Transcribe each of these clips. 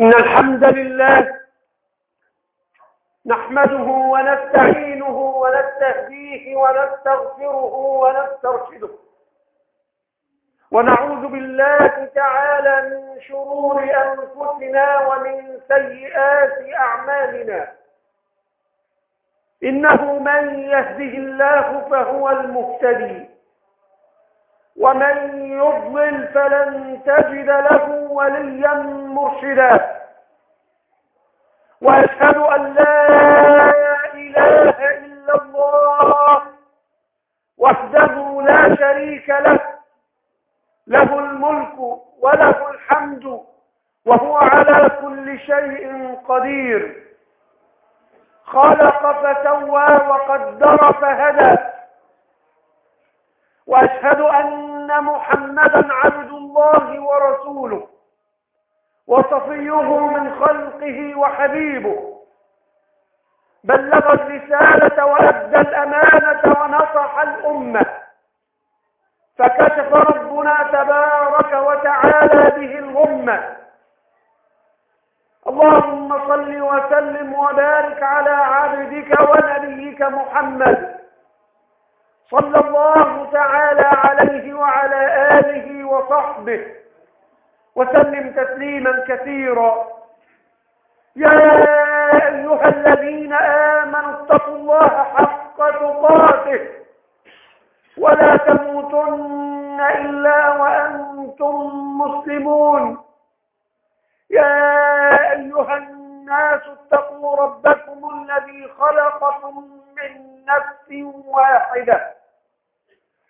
إن الحمد لله نحمده ونستعينه ونستهديه ونستغفره ونسترشده. ونعوذ بالله تعالى من شرور أنفسنا ومن سيئات أعمالنا. إنه من يهده الله فهو المهتدي. ومن يضلل فلن تجد له وليا مرشدا. وأشهد أن لا إله إلا الله وحده لا شريك له. له الملك وله الحمد وهو على كل شيء قدير. خلق فسوى وقدر فهدى. وأشهد أن محمدا عبد الله ورسوله وصفيه من خلقه وحبيبه. بلغ الرسالة وأدى الأمانة ونصح الأمة. فكشف ربنا تبارك وتعالى به الغمة. اللهم صل وسلم وبارك على عبدك ونبيك محمد. صلى الله تعالى عليه وعلى آله وصحبه وسلم تسليما كثيرا. يا أيها الذين آمنوا اتقوا الله حق تقاته ولا تموتن إلا وأنتم مسلمون. يا أيها الناس اتقوا ربكم الذي خلقكم من نفس واحدة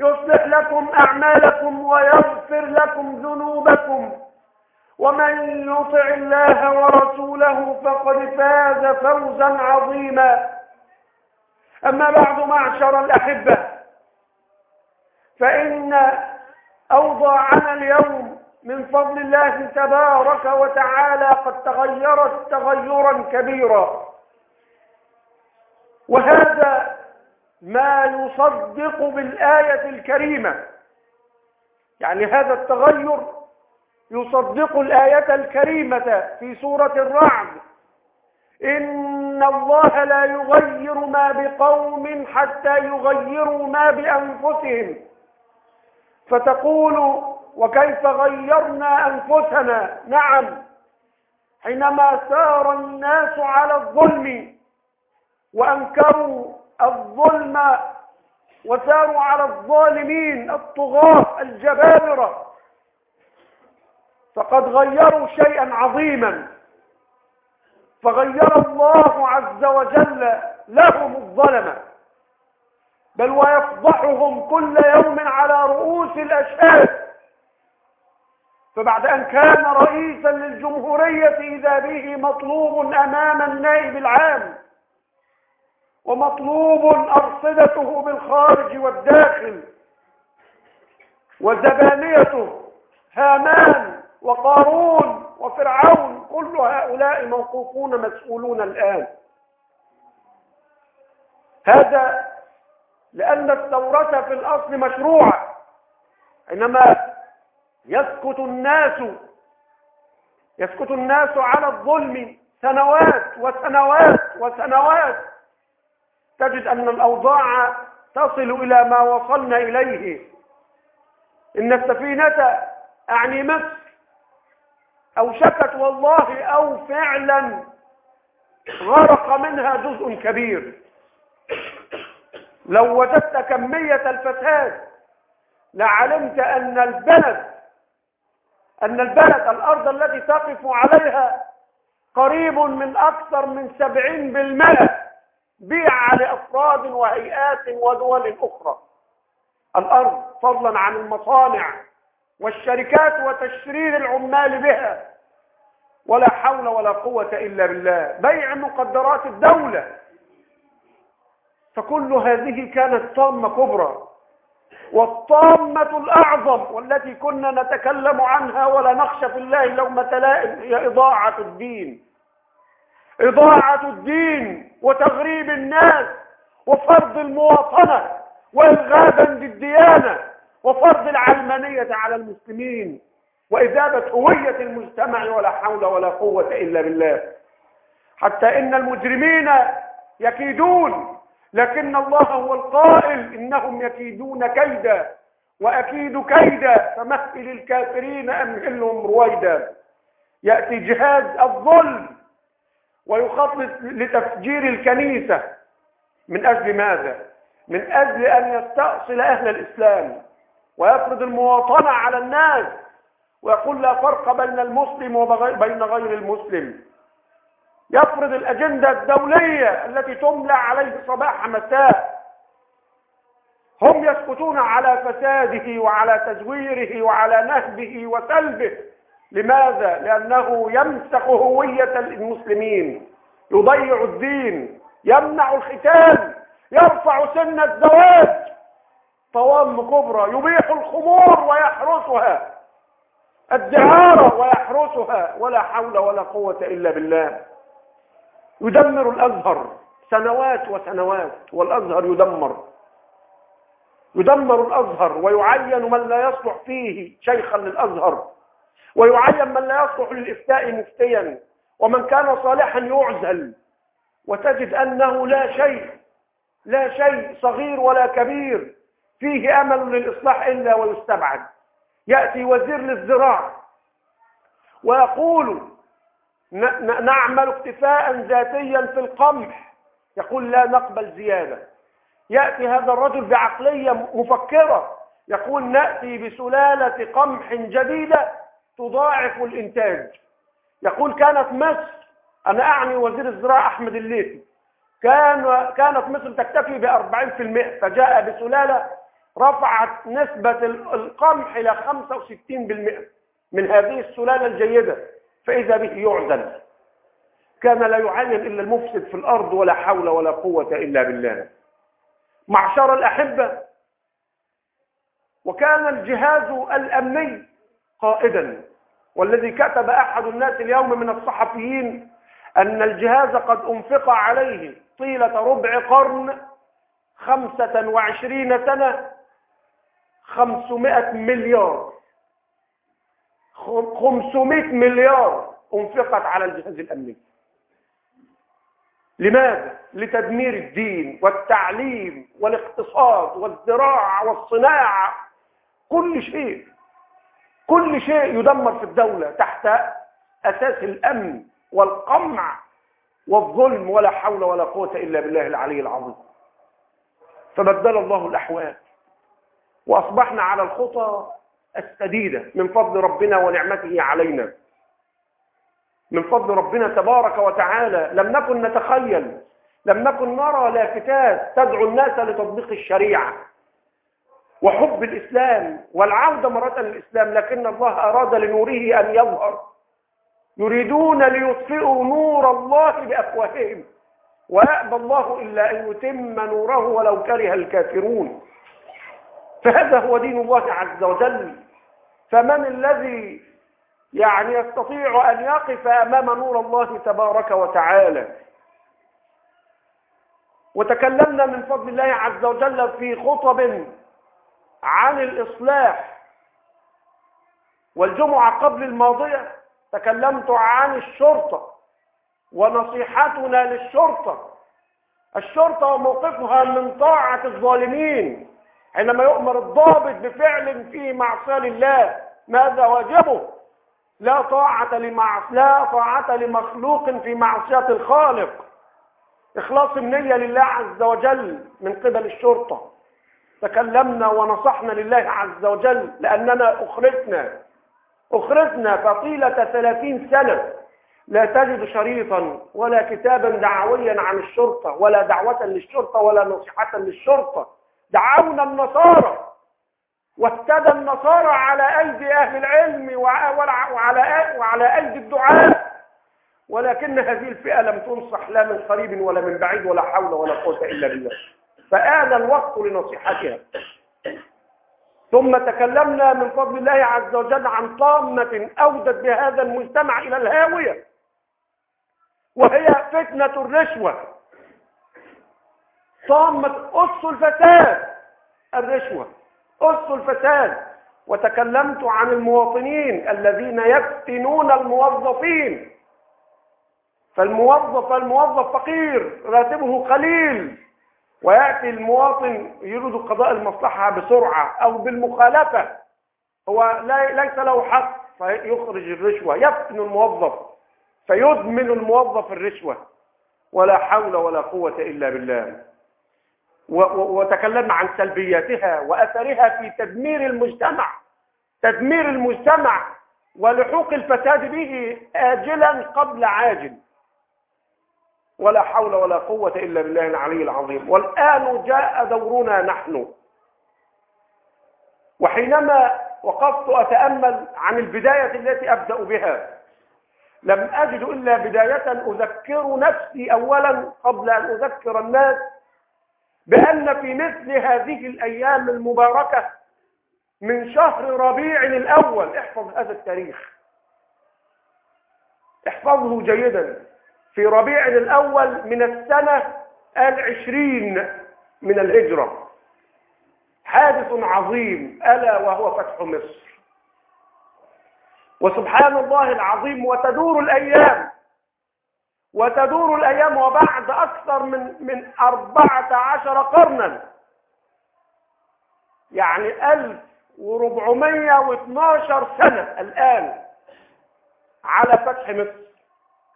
يصلح لكم أعمالكم ويغفر لكم ذنوبكم. ومن يطع الله ورسوله فقد فاز فوزا عظيما. أما بعد معشر الأحبة فإن أوضاعنا اليوم من فضل الله تبارك وتعالى قد تغيرت تغيرا كبيرا. وهذا ما يصدق بالآية الكريمة. يعني هذا التغير يصدق الآية الكريمة في سورة الرعد. إن الله لا يغير ما بقوم حتى يغيروا ما بأنفسهم. فتقول وكيف غيرنا أنفسنا؟ نعم. حينما سار الناس على الظلم وأنكروا الظلم وساروا على الظالمين الطغاة الجبابرة. فقد غيروا شيئا عظيما. فغير الله عز وجل لهم الظلمة بل ويفضحهم كل يوم على رؤوس الأشهاد. فبعد أن كان رئيسا للجمهورية إذا به مطلوب أمام النائب العام ومطلوب أرصدته بالخارج والداخل وزبانيته هامان وقارون وفرعون كل هؤلاء موقوفون مسؤولون الآن. هذا لأن الثورة في الأصل مشروعة. إنما يسكت الناس يسكت الناس على الظلم سنوات وسنوات وسنوات. تجد أن الأوضاع تصل إلى ما وصلنا إليه. إن السفينة أعني مصر أو شكت والله أو فعلا غرق منها جزء كبير. لو وجدت كمية الفساد لعلمت أن البلد أن البلد الأرض التي تقف عليها قريب من أكثر من سبعين بالمئة. بيع لأفراد وهيئات ودول أخرى. الأرض فضلا عن المصانع والشركات وتشرير العمال بها. ولا حول ولا قوة إلا بالله. بيع مقدرات الدولة. فكل هذه كانت طامة كبرى. والطامة الأعظم والتي كنا نتكلم عنها ولا نخشى في الله لومة لائم هي إضاعة الدين. إضاعة الدين وتغريب الناس وفرض المواطنة وإلغابا للديانة وفرض العلمانية على المسلمين وإذابة هوية المجتمع ولا حول ولا قوة إلا بالله. حتى إن المجرمين يكيدون لكن الله هو القائل إنهم يكيدون كيدا وأكيد كيدا فمثل الكافرين أمهلهم رويدا. يأتي جهاز الظلم ويخطط لتفجير الكنيسة. من أجل ماذا؟ من أجل أن يستأصل أهل الإسلام ويفرض المواطنة على الناس ويقول لا فرق بين المسلم وبين غير المسلم. يفرض الأجندة الدولية التي تملى عليه صباح مساء. هم يسكتون على فساده وعلى تزويره وعلى نهبه وسلبه. لماذا؟ لأنه يمسخ هوية المسلمين يضيع الدين يمنع الختان يرفع سن الزواج. طوام كبرى يبيح الخمور ويحرسها. الدعارة ويحرسها. ولا حول ولا قوة إلا بالله. يدمر الأزهر. سنوات وسنوات والأزهر يدمر. يدمر الأزهر ويعين من لا يصلح فيه شيخا للأزهر. ويعين من لا يصلح للإفتاء مفتيا ومن كان صالحا يعزل. وتجد أنه لا شيء لا شيء صغير ولا كبير فيه أمل للإصلاح إلا ويستبعد. يأتي وزير للزراعة ويقول نعمل اكتفاء ذاتيا في القمح. يقول لا نقبل زيادة. يأتي هذا الرجل بعقلية مفكرة. يقول نأتي بسلالة قمح جديدة تضاعف الإنتاج. يقول كانت مصر أنا أعني وزير الزراعة أحمد الليثي كان كانت مصر تكتفي ب 40% فجاء بسلالة رفعت نسبة القمح إلى 65% من هذه السلالة الجيدة فإذا به يعزل كان لا يعين إلا المفسد في الأرض ولا حول ولا قوة إلا بالله. معشر الأحبة وكان الجهاز الأمني قائدا. والذي كتب أحد الناس اليوم من الصحفيين أن الجهاز قد أنفق عليه طيلة ربع قرن خمسة وعشرين سنة خمسمائة مليار. خمسمائة مليار أنفقت على الجهاز الأمني. لماذا؟ لتدمير الدين والتعليم والاقتصاد والزراعة والصناعة. كل شيء. كل شيء يدمر في الدولة تحت أساس الأمن والقمع والظلم ولا حول ولا قوة إلا بالله العلي العظيم. فبدل الله الأحوال. وأصبحنا على الخطى السديدة من فضل ربنا ونعمته علينا. من فضل ربنا تبارك وتعالى. لم نكن نتخيل. لم نكن نرى لافتات تدعو الناس لتطبيق الشريعة. وحب الإسلام والعودة مرة للإسلام لكن الله أراد لنوره أن يظهر. يريدون ليطفئوا نور الله بأفواههم. ويأبى الله إلا أن يتم نوره ولو كره الكافرون. فهذا هو دين الله عز وجل. فمن الذي يعني يستطيع أن يقف أمام نور الله تبارك وتعالى؟ وتكلمنا من فضل الله عز وجل في خطب عن الإصلاح والجمعة قبل الماضية تكلمت عن الشرطة ونصيحتنا للشرطة. الشرطة وموقفها من طاعة الظالمين حينما يؤمر الضابط بفعل فيه معصية لله. ماذا واجبه؟ لا طاعة لمعص لا طاعة لمخلوق في معصية الخالق. إخلاص النية لله عز وجل من قبل الشرطة. تكلمنا ونصحنا لله عز وجل لأننا أخرجنا أخرجنا فطيلة ثلاثين سنة لا تجد شريطا ولا كتابا دعويا عن الشرطة ولا دعوة للشرطة ولا نصيحة للشرطة. دعونا النصارى. واهتدى النصارى على أيدي أهل العلم وعلى, وعلى أيدي الدعاء ولكن هذه الفئة لم تنصح لا من قريب ولا من بعيد ولا حول ولا قوة إلا بالله. فآن الوقت لنصيحتها ثم تكلمنا من فضل الله عز وجل عن طامة أودت بهذا المجتمع إلى الهاوية. وهي فتنة الرشوة. طامة أس الفساد. الرشوة. أس الفساد. وتكلمت عن المواطنين الذين يفتنون الموظفين. فالموظف الموظف فقير راتبه قليل. ويأتي المواطن يريد قضاء المصلحة بسرعة أو بالمخالفة. هو ليس له حق فيخرج الرشوة يفتن الموظف فيدمن الموظف الرشوة. ولا حول ولا قوة إلا بالله. وتكلمنا عن سلبياتها وأثرها في تدمير المجتمع. تدمير المجتمع ولحوق الفساد به آجلا قبل عاجل. ولا حول ولا قوة إلا بالله العلي العظيم. والآن جاء دورنا نحن. وحينما وقفت أتأمل عن البداية التي أبدأ بها لم أجد إلا بداية أذكر نفسي أولا قبل أن أذكر الناس بأن في مثل هذه الأيام المباركة من شهر ربيع الأول. احفظ هذا التاريخ. احفظه جيدا. في ربيع الأول من السنة العشرين من الهجرة. حادث عظيم ألا وهو فتح مصر. وسبحان الله العظيم وتدور الأيام وتدور الأيام وبعد أكثر من من أربعة عشر قرنا. يعني ألف وربعمية واثناشر سنة الآن على فتح مصر.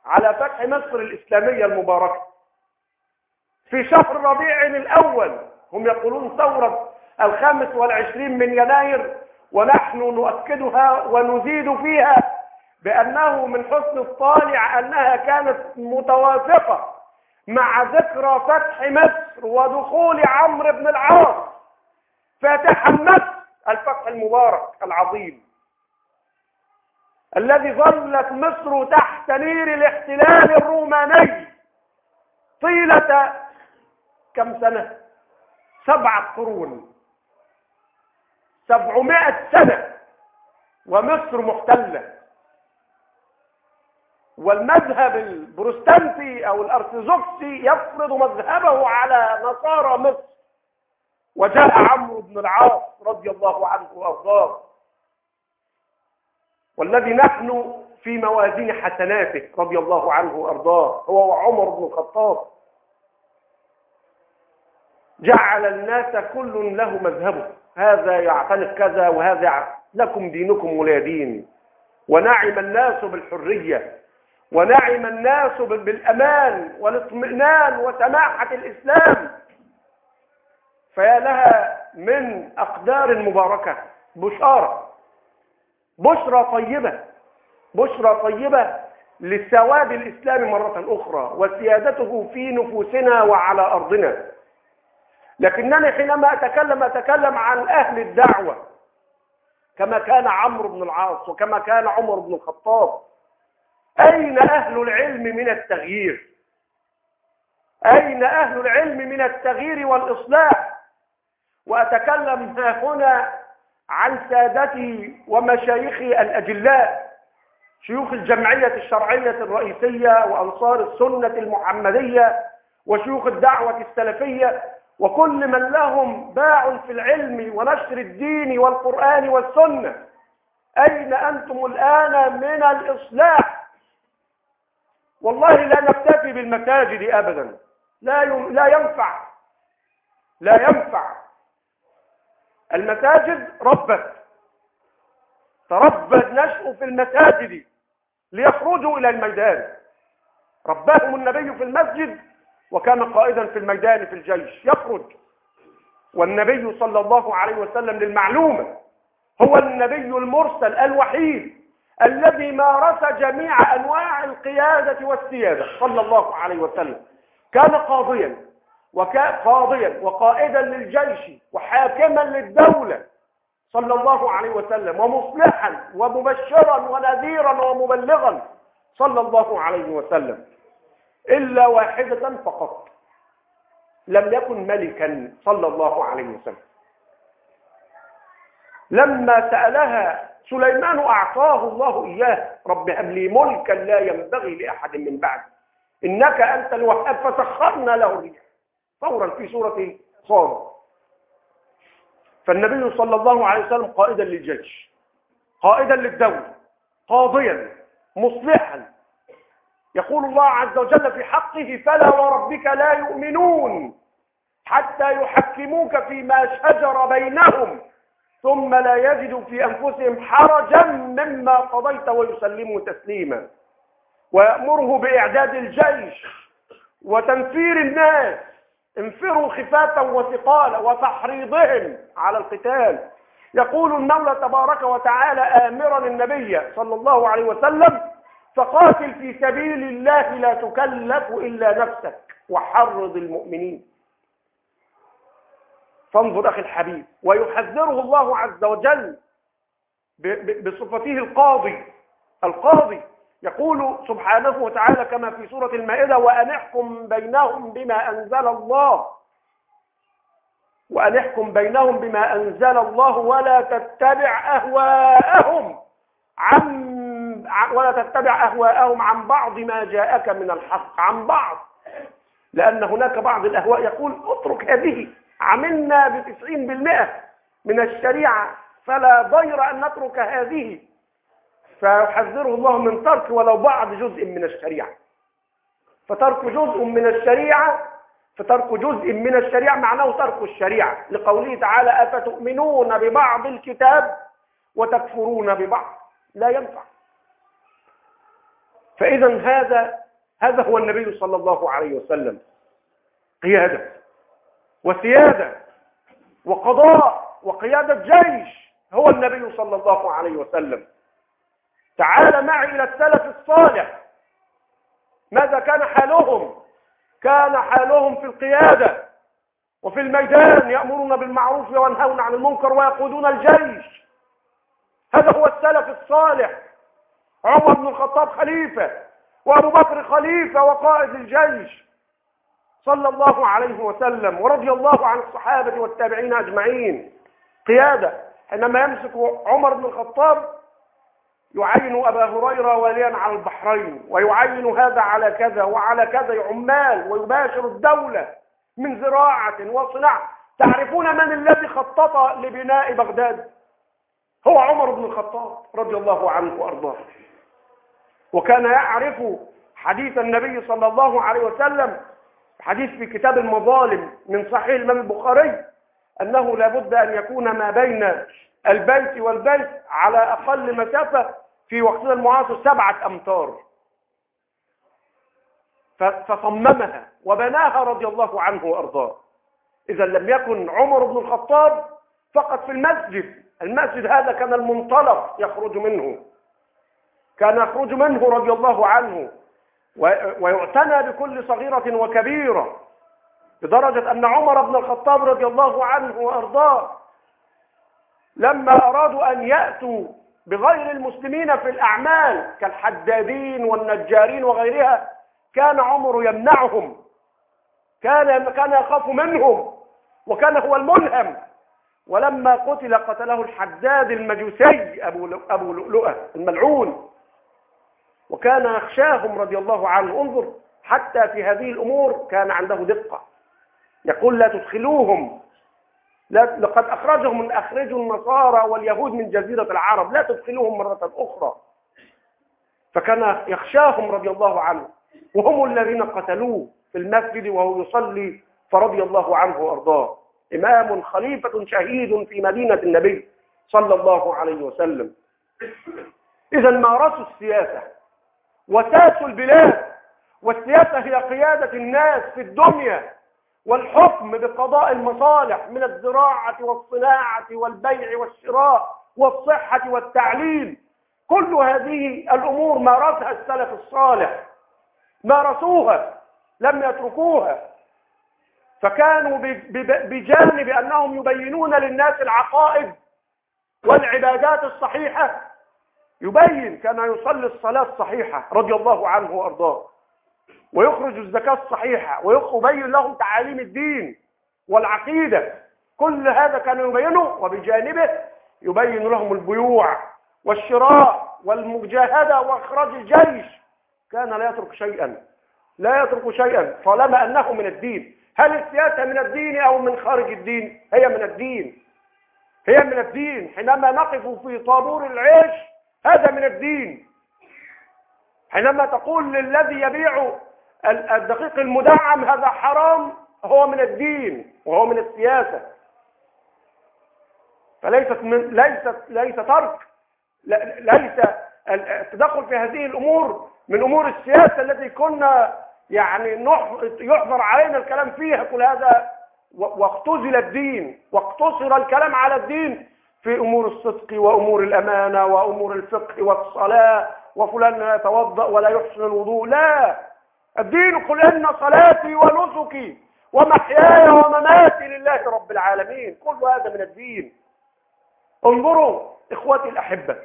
على فتح مصر الإسلامية المباركة. في شهر ربيع الأول هم يقولون ثورة الخامس والعشرين من يناير ونحن نؤكدها ونزيد فيها بأنه من حسن الطالع أنها كانت متوافقة مع ذكرى فتح مصر ودخول عمرو بن العاص فاتحا مصر الفتح المبارك العظيم. الذي ظلت مصر تحت نير الاحتلال الروماني طيلة كم سنة؟ سبعة قرون. سبعمائة سنة. ومصر محتلة. والمذهب البروستانتي أو الأرثوذكسي يفرض مذهبه على نصارى مصر. وجاء عمرو بن العاص رضي الله عنه وأرضاه. والذي نحن في موازين حسناته رضي الله عنه وأرضاه هو وعمر بن الخطاب. جعل الناس كل له مذهبه. هذا يعتنق كذا وهذا لكم دينكم ولا دين ونعم الناس بالحرية. ونعم الناس بالأمان والاطمئنان وسماحة الإسلام. فيا لها من أقدار مباركة بشارة. بشرى طيبة. بشرى طيبة للسواد الإسلامي مرة أخرى وسيادته في نفوسنا وعلى أرضنا. لكنني حينما أتكلم أتكلم عن أهل الدعوة. كما كان عمرو بن العاص وكما كان عمر بن الخطاب. أين أهل العلم من التغيير؟ أين أهل العلم من التغيير والإصلاح؟ وأتكلم هنا عن سادتي ومشايخي الأجلاء شيوخ الجمعية الشرعية الرئيسية وأنصار السنة المحمدية وشيوخ الدعوة السلفية وكل من لهم باع في العلم ونشر الدين والقرآن والسنة. أين أنتم الآن من الإصلاح؟ والله لا نكتفي بالمساجد أبدا. لا لا ينفع. لا ينفع. المساجد ربت. تربت نشأ في المساجد ليخرجوا إلى الميدان. رباهم النبي في المسجد وكان قائدا في الميدان في الجيش. يخرج. والنبي صلى الله عليه وسلم للمعلومة هو النبي المرسل الوحيد الذي مارس جميع أنواع القيادة والسيادة. صلى الله عليه وسلم. كان قاضيا. وكان قاضيا وقائدا للجيش وحاكما للدولة. صلى الله عليه وسلم. ومصلحا ومبشرا ونذيرا ومبلغا. صلى الله عليه وسلم. إلا واحدة فقط. لم يكن ملكا. صلى الله عليه وسلم. لما سألها سليمان أعطاه الله إياه. رب هب لي ملكا لا ينبغي لأحد من بعد. إنك أنت الوهاب فسخرنا له الريح فورا في سورة صاد. فالنبي صلى الله عليه وسلم قائدا للجيش قائدا للدولة قاضيا مصلحا. يقول الله عز وجل في حقه فلا وربك لا يؤمنون حتى يحكموك فيما شجر بينهم ثم لا يجدوا في أنفسهم حرجا مما قضيت ويسلموا تسليما. ويأمره بإعداد الجيش وتنفير الناس انفروا خفافا وثقالا وتحريضهم على القتال. يقول المولى تبارك وتعالى آمرا النبي صلى الله عليه وسلم فقاتل في سبيل الله لا تكلف إلا نفسك وحرض المؤمنين. فانظر أخي الحبيب ويحذره الله عز وجل بصفته القاضي القاضي يقول سبحانه وتعالى كما في سورة المائدة وأن احكم بينهم بما أنزل الله. وأن احكم بينهم بما أنزل الله ولا تتبع أهواءهم عن ولا تتبع أهواءهم عن بعض ما جاءك من الحق عن بعض. لأن هناك بعض الأهواء يقول اترك هذه عملنا بتسعين بالمئة من الشريعة فلا ضير أن نترك هذه. فيحذره الله من ترك ولو بعض جزء من الشريعة. فترك جزء من الشريعة فترك جزء من الشريعة معناه ترك الشريعة. لقوله تعالى أفتؤمنون ببعض الكتاب وتكفرون ببعض؟ لا ينفع. فإذا هذا هذا هو النبي صلى الله عليه وسلم. قيادة وسيادة وقضاء وقيادة جيش هو النبي صلى الله عليه وسلم. تعال معي إلى السلف الصالح. ماذا كان حالهم؟ كان حالهم في القيادة وفي الميدان يأمرون بالمعروف وينهون عن المنكر ويقودون الجيش. هذا هو السلف الصالح. عمر بن الخطاب خليفة وأبو بكر خليفة وقائد الجيش صلى الله عليه وسلم ورضي الله عن الصحابة والتابعين أجمعين. قيادة. حينما يمسك عمر بن الخطاب يعين أبا هريرة واليا على البحرين ويعين هذا على كذا وعلى كذا عمال ويباشر الدولة من زراعة وصناعة. تعرفون من الذي خطط لبناء بغداد؟ هو عمر بن الخطاب رضي الله عنه وأرضاه. وكان يعرف حديث النبي صلى الله عليه وسلم حديث في كتاب المظالم من صحيح الإمام البخاري أنه لابد أن يكون ما بين البيت والبيت على أقل مسافة في وقتنا المعاصر سبعة أمتار. فصممها وبناها رضي الله عنه وأرضاه. إذا لم يكن عمر بن الخطاب فقط في المسجد. المسجد هذا كان المنطلق يخرج منه. كان يخرج منه رضي الله عنه. ويعتنى بكل صغيرة وكبيرة. لدرجة أن عمر بن الخطاب رضي الله عنه وأرضاه لما أرادوا أن يأتوا بغير المسلمين في الأعمال كالحدادين والنجارين وغيرها كان عمر يمنعهم. كان كان يخاف منهم وكان هو الملهم. ولما قتل قتله الحداد المجوسي أبو أبو لؤلؤة الملعون. وكان يخشاهم رضي الله عنه. انظر حتى في هذه الأمور كان عنده دقة. يقول لا تدخلوهم. لقد أخرجهم من أخرجوا النصارى واليهود من جزيرة العرب. لا تدخلوهم مرة أخرى. فكان يخشاهم رضي الله عنه. وهم الذين قتلوه في المسجد وهو يصلي فرضي الله عنه وأرضاه. إمام خليفة شهيد في مدينة النبي صلى الله عليه وسلم. إذا مارسوا السياسة وساسوا البلاد. والسياسة هي قيادة الناس في الدنيا. والحكم بقضاء المصالح من الزراعة والصناعة والبيع والشراء والصحة والتعليم. كل هذه الأمور مارسها السلف الصالح مارسوها لم يتركوها. فكانوا بجانب أنهم يبينون للناس العقائد والعبادات الصحيحة يبين كان يصلي الصلاة الصحيحة رضي الله عنه وأرضاه. ويخرج الزكاة الصحيحة ويبين لهم تعاليم الدين والعقيدة. كل هذا كان يبينه وبجانبه يبين لهم البيوع والشراء والمجاهدة وإخراج الجيش. كان لا يترك شيئا لا يترك شيئا. طالما أنه من الدين. هل السياسة من الدين أو من خارج الدين؟ هي من الدين. هي من الدين. حينما نقف في طابور العيش هذا من الدين. حينما تقول للذي يبيع الدقيق المدعم هذا حرام هو من الدين وهو من السياسة. فليست من ليست ليس ترك ليس التدخل في هذه الأمور من أمور السياسة التي كنا يعني يحظر علينا الكلام فيها. كل هذا واختزل الدين واقتصر الكلام على الدين في أمور الصدق وأمور الأمانة وأمور الفقه والصلاة وفلان لا يتوضأ ولا يحسن الوضوء. لا. الدين قل إن صلاتي ونسكي ومحياي ومماتي لله رب العالمين. كل هذا من الدين. انظروا إخوتي الأحبة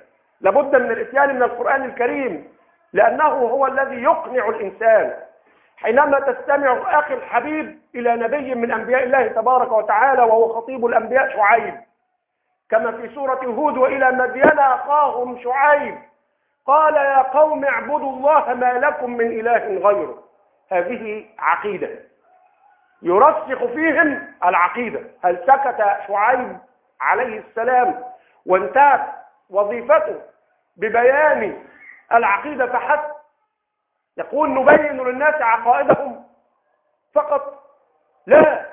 لابد من الإتيان من القرآن الكريم لأنه هو الذي يقنع الإنسان. حينما تستمع أخي الحبيب إلى نبي من أنبياء الله تبارك وتعالى وهو خطيب الأنبياء شعيب. كما في سورة هود وإلى مدين أخاهم شعيب قال يا قوم اعبدوا الله ما لكم من إله غيره. هذه عقيدة. يرسخ فيهم العقيدة. هل سكت شعيب عليه السلام وانتهت وظيفته ببيان العقيدة فحسب؟ يقول نبين للناس عقائدهم فقط. لا.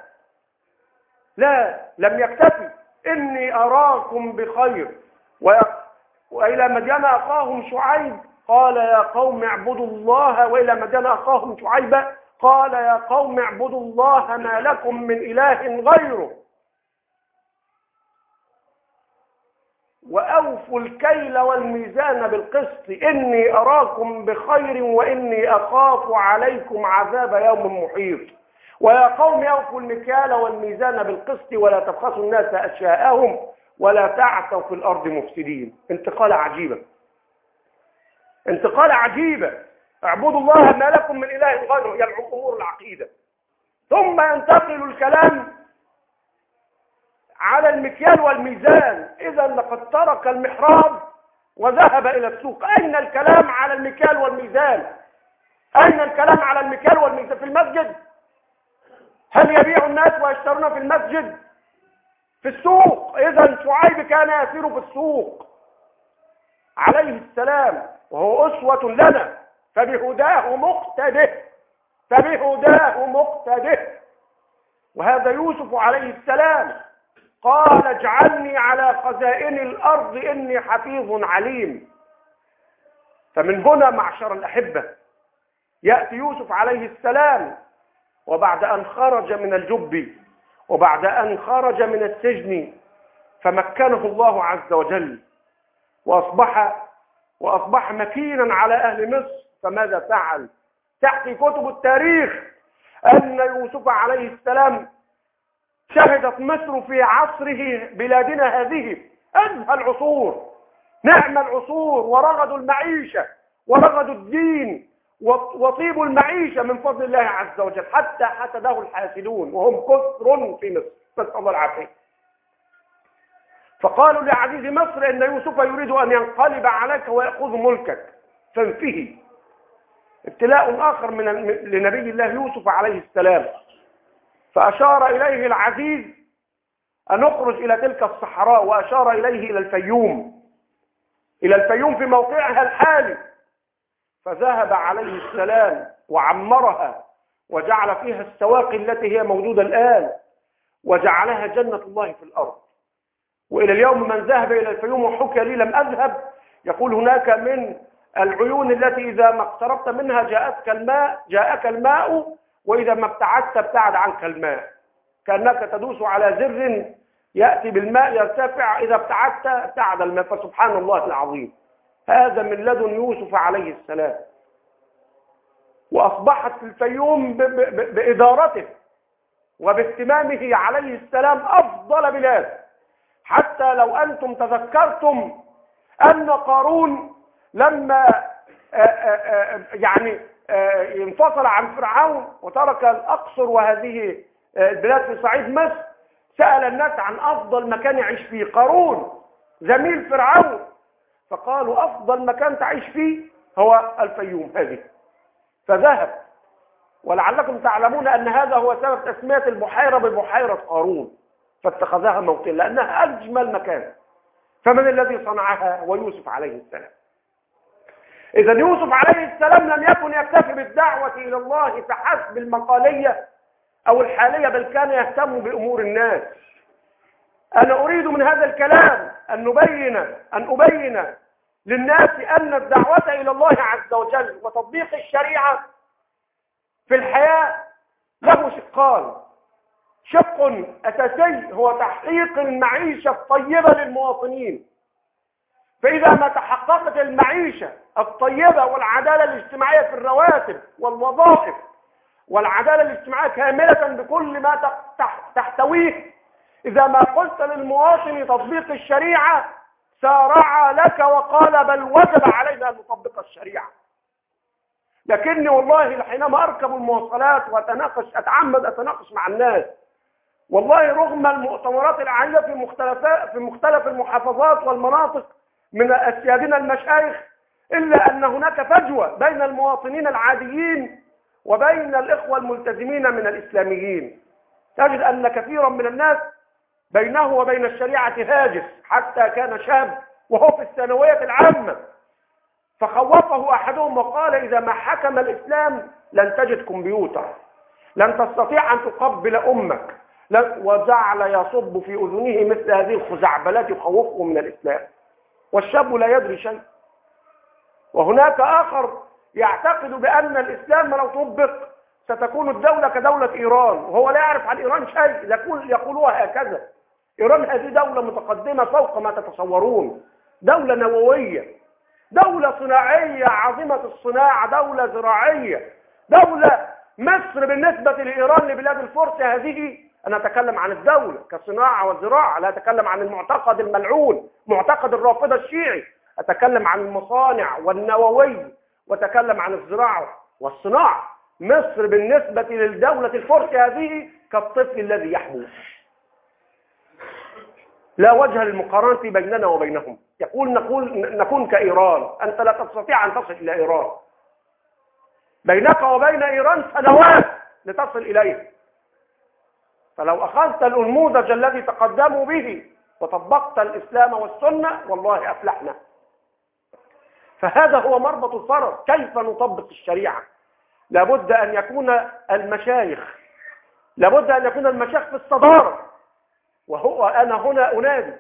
لا. لم يكتفي. إني أراكم بخير. وإلى مدين أخاهم شعيب. قال يا قوم اعبدوا الله وإلى مدين أخاهم شعيب قال يا قوم اعبدوا الله ما لكم من إله غيره. وأوفوا الكيل والميزان بالقسط. إني أراكم بخير وإني أخاف عليكم عذاب يوم محيط. ويا قوم أوفوا المكيال والميزان بالقسط ولا تبخسوا الناس أشياءهم ولا تعثوا في الأرض مفسدين. انتقالة عجيبة انتقالة عجيبة. اعبدوا الله ما لكم من إله غيره يلعب أمور العقيدة. ثم ينتقل الكلام على المكيال والميزان. إذا لقد ترك المحراب وذهب إلى السوق. أين الكلام على المكيال والميزان؟ أين الكلام على المكيال والميزان؟ في المسجد. هل يبيع الناس ويشترون في المسجد؟ في السوق. إذا شعيب كان يسير في السوق. عليه السلام وهو أسوة لنا. فبهداه مقتده. فبهداه مقتده. وهذا يوسف عليه السلام قال اجعلني على خزائن الأرض إني حفيظ عليم. فمن هنا معشر الأحبة يأتي يوسف عليه السلام وبعد أن خرج من الجب وبعد أن خرج من السجن فمكنه الله عز وجل. وأصبح وأصبح مكينا على أهل مصر فماذا فعل؟ تحكي كتب التاريخ أن يوسف عليه السلام شهدت مصر في عصره بلادنا هذه. أزهى العصور نعم العصور ورغد المعيشة ورغد الدين وطيب المعيشة من فضل الله عز وجل حتى حسده الحاسدون وهم كثر في مصر. نسأل الله العافية. فقالوا لعزيز مصر إن يوسف يريد أن ينقلب عليك ويأخذ ملكك. فانفه ابتلاء آخر من لنبي الله يوسف عليه السلام. فأشار إليه العزيز أن نخرج إلى تلك الصحراء وأشار إليه إلى الفيوم. إلى الفيوم في موقعها الحالي. فذهب عليه السلام وعمرها وجعل فيها السواقي التي هي موجودة الآن وجعلها جنة الله في الأرض. وإلى اليوم من ذهب إلى الفيوم وحكى لي لم أذهب. يقول هناك من العيون التي إذا ما اقتربت منها جاءتك الماء جاءك الماء وإذا ما ابتعدت ابتعد عنك الماء. كأنك تدوس على زر يأتي بالماء يرتفع إذا ابتعدت ابتعد الماء. فسبحان الله العظيم. هذا من لدن يوسف عليه السلام. وأصبحت الفيوم بإدارته وباهتمامه عليه السلام أفضل بلاد حتى لو أنتم تذكرتم أن قارون لما آه، آه، آه، يعني انفصل عن فرعون وترك الأقصر وهذه البلاد في صعيد مصر سأل الناس عن أفضل مكان يعيش فيه قارون زميل فرعون. فقالوا أفضل مكان تعيش فيه هو الفيوم هذه. فذهب. ولعلكم تعلمون أن هذا هو سبب تسمية البحيرة ببحيرة قارون. فاتخذها موطن لأنها أجمل مكان. فمن الذي صنعها؟ هو يوسف عليه السلام. إذا يوسف عليه السلام لم يكن يكتفي بالدعوة إلى الله فحسب المقالية أو الحالية بل كان يهتم بأمور الناس. أنا أريد من هذا الكلام أن نبين أن أبين للناس أن الدعوة إلى الله عز وجل وتطبيق الشريعة في الحياة له شقان شق أساسي هو تحقيق المعيشة الطيبة للمواطنين. فإذا ما تحققت المعيشة الطيبة والعدالة الاجتماعية في الرواتب والوظائف والعدالة الاجتماعية كاملة بكل ما تحتويه إذا ما قلت للمواطن تطبيق الشريعة سارع لك وقال بل وجب علينا أن نطبق الشريعة. لكني والله حينما أركب المواصلات وأتناقش أتعمد أتناقش مع الناس والله رغم المؤتمرات العالية في مختلف في مختلف المحافظات والمناطق من أسيادنا المشايخ إلا أن هناك فجوة بين المواطنين العاديين وبين الإخوة الملتزمين من الإسلاميين. تجد أن كثيرا من الناس بينه وبين الشريعة هاجس حتى كان شاب وهو في الثانوية العامة. فخوفه أحدهم وقال إذا ما حكم الإسلام لن تجد كمبيوتر لن تستطيع أن تقبل أمك. وجعل يصب في أذنه مثل هذه الخزعبلات يخوفه من الإسلام. والشاب لا يدري شيء. وهناك آخر يعتقد بأن الإسلام لو طبق ستكون الدولة كدولة إيران. وهو لا يعرف عن إيران شيء. يقول يقولوها هكذا. إيران هذه دولة متقدمة فوق ما تتصورون. دولة نووية. دولة صناعية عظيمة الصناعة. دولة زراعية. دولة مصر بالنسبة لإيران لبلاد الفرس هذه أنا أتكلم عن الدولة كصناعة وزراعة لا أتكلم عن المعتقد الملعون معتقد الرافضة الشيعي. أتكلم عن المصانع والنووي وأتكلم عن الزراعة والصناعة. مصر بالنسبة للدولة الفرس هذه كالطفل الذي يحبو لا وجه للمقارنة بيننا وبينهم. يقول نقول نكون كإيران. أنت لا تستطيع أن تصل إلى إيران. بينك وبين إيران سنوات لتصل إليه. فلو أخذت الأنموذج الذي تقدموا به وطبقت الإسلام والسنة والله أفلحنا. فهذا هو مربط الفرس كيف نطبق الشريعة؟ لابد أن يكون المشايخ لابد أن يكون المشايخ في الصدارة. وهو أنا هنا أنادي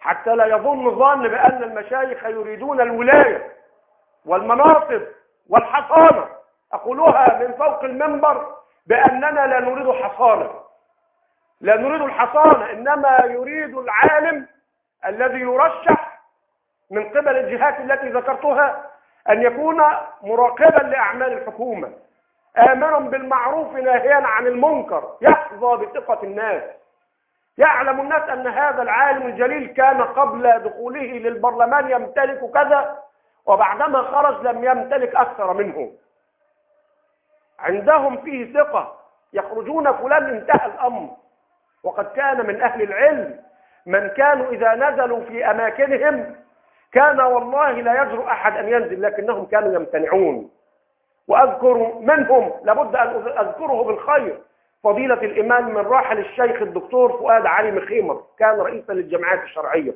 حتى لا يظن ظن بأن المشايخ يريدون الولاية والمناصب والحصانة. أقولها من فوق المنبر بأننا لا نريد حصانة. لا نريد الحصانة إنما يريد العالم الذي يرشح من قبل الجهات التي ذكرتها أن يكون مراقبا لأعمال الحكومة آمرا بالمعروف ناهيا عن المنكر يحظى بثقة الناس. يعلم الناس أن هذا العالم الجليل كان قبل دخوله للبرلمان يمتلك كذا وبعدما خرج لم يمتلك أكثر منه. عندهم فيه ثقة يخرجون فلان انتهى الأمر. وقد كان من أهل العلم من كانوا إذا نزلوا في أماكنهم كان والله لا يجرؤ أحد أن ينزل لكنهم كانوا يمتنعون. وأذكر منهم لابد أن أذكره بالخير. فضيلة الإمام من راحل الشيخ الدكتور فؤاد علي مخيمر كان رئيسا للجمعيات الشرعية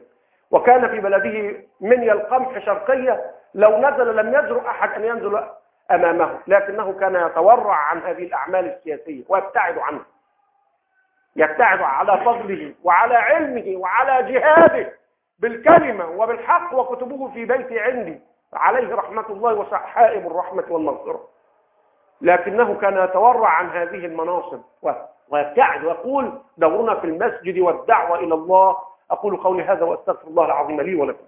وكان في بلده منيا القمح شرقية لو نزل لم يجرؤ أحد أن ينزل أمامه لكنه كان يتورع عن هذه الأعمال السياسية ويبتعد عنها يبتعد على فضله وعلى علمه وعلى جهاده بالكلمة وبالحق وكتبه في بيتي عندي. عليه رحمة الله وسحائب الرحمة والمغفرة. لكنه كان يتورع عن هذه المناصب ويبتعد ويقول دورنا في المسجد والدعوة إلى الله. أقول قولي هذا وأستغفر الله العظيم لي ولكم.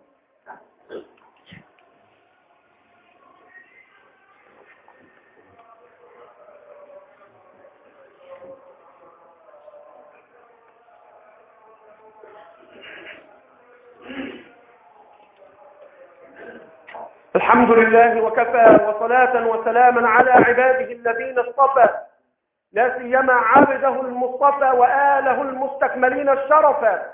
الحمد لله وكفى وصلاة وسلاما على عباده الذين اصطفى. لا سيما عبده المصطفى وآله المستكملين الشرفا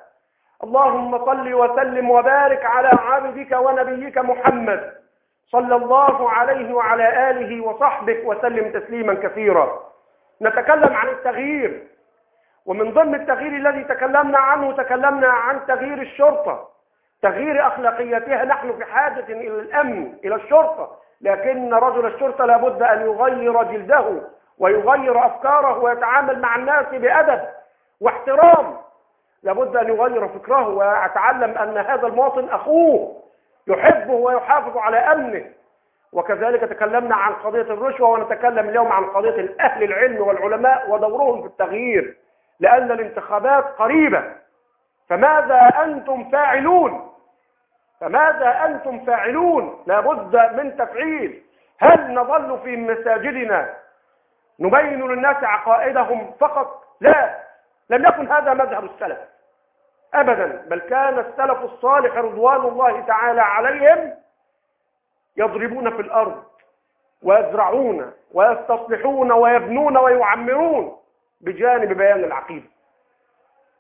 اللهم صل وسلم وبارك على عبدك ونبيك محمد صلى الله عليه وعلى آله وصحبه وسلم تسليما كثيرا. نتكلم عن التغيير. ومن ضمن التغيير الذي تكلمنا عنه تكلمنا عن تغيير الشرطة تغيير أخلاقياتها نحن في حاجة إلى الأمن إلى الشرطة. لكن رجل الشرطة لابد أن يغير جلده ويغير أفكاره ويتعامل مع الناس بأدب واحترام. لابد أن يغير فكره ويتعلم أن هذا المواطن أخوه يحبه ويحافظ على أمنه. وكذلك تكلمنا عن قضية الرشوة ونتكلم اليوم عن قضية أهل العلم والعلماء ودورهم في التغيير. لأن الانتخابات قريبة. فماذا أنتم فاعلون؟ فماذا أنتم فاعلون؟ لابد من تفعيل. هل نظل في مساجدنا؟ نبين للناس عقائدهم فقط؟ لا. لم يكن هذا مذهب السلف. أبدا. بل كان السلف الصالح رضوان الله تعالى عليهم يضربون في الأرض ويزرعون ويستصلحون ويبنون ويعمرون. بجانب بيان العقيدة.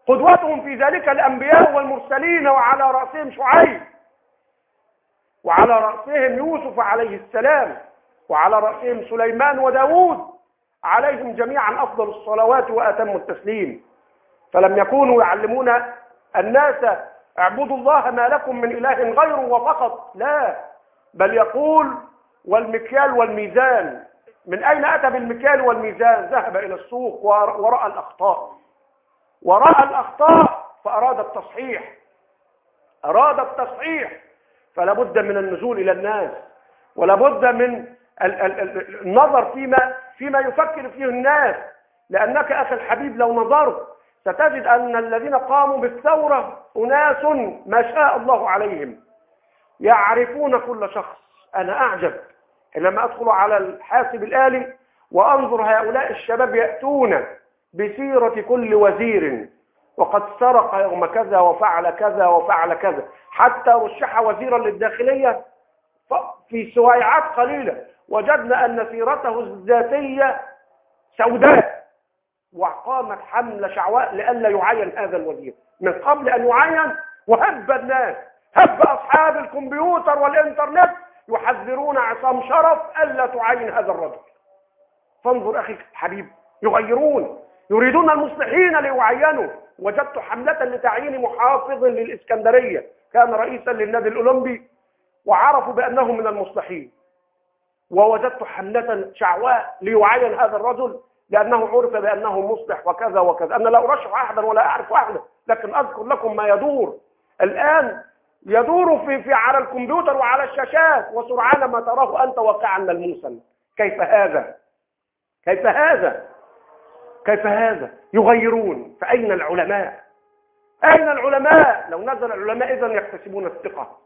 قدوتهم في ذلك الأنبياء والمرسلين وعلى رأسهم شعيب. وعلى رأسهم يوسف عليه السلام. وعلى رأسهم سليمان وداود. عليهم جميعا أفضل الصلوات وأتم التسليم. فلم يكونوا يعلمون الناس اعبدوا الله ما لكم من إله غيره وفقط. لا. بل يقول والمكيال والميزان. من أين أتى بالمكيال والميزان؟ ذهب إلى السوق ورأى الأخطاء. ورأى الأخطاء فأراد التصحيح. أراد التصحيح. فلا بد من النزول إلى الناس. ولا بد من النظر فيما فيما يفكر فيه الناس. لأنك أخي الحبيب لو نظرت ستجد أن الذين قاموا بالثورة أناس ما شاء الله عليهم. يعرفون كل شخص. أنا أعجب. لما أدخل على الحاسب الآلي وأنظر هؤلاء الشباب يأتون بسيرة كل وزير وقد سرق يوم كذا وفعل كذا وفعل كذا. حتى رشح وزيرا للداخلية في سويعات قليلة وجدنا أن سيرته الذاتية سوداء. وقامت حملة شعواء لئلا يعين هذا الوزير. من قبل أن يعين وهب الناس. هب أصحاب الكمبيوتر والإنترنت يحذرون عصام شرف ألا تعين هذا الرجل. فانظر أخي حبيب يغيرون يريدون المصلحين ليعينوا. وجدت حملة لتعيين محافظ للإسكندرية كان رئيسا للنادي الأولمبي وعرفوا بأنه من المصلحين. ووجدت حملة شعواء ليعين هذا الرجل لأنه عرف بأنه مصلح وكذا وكذا. أنا لا أرشح أحدا ولا أعرف أحدا لكن أذكر لكم ما يدور. الآن يدور في, في على الكمبيوتر وعلى الشاشات وسرعان ما تراه أنت واقعا ملموسا كيف هذا؟ كيف هذا؟ كيف هذا؟ يغيرون. فأين العلماء؟ أين العلماء؟ لو نزل العلماء إذا يكتسبون الثقة.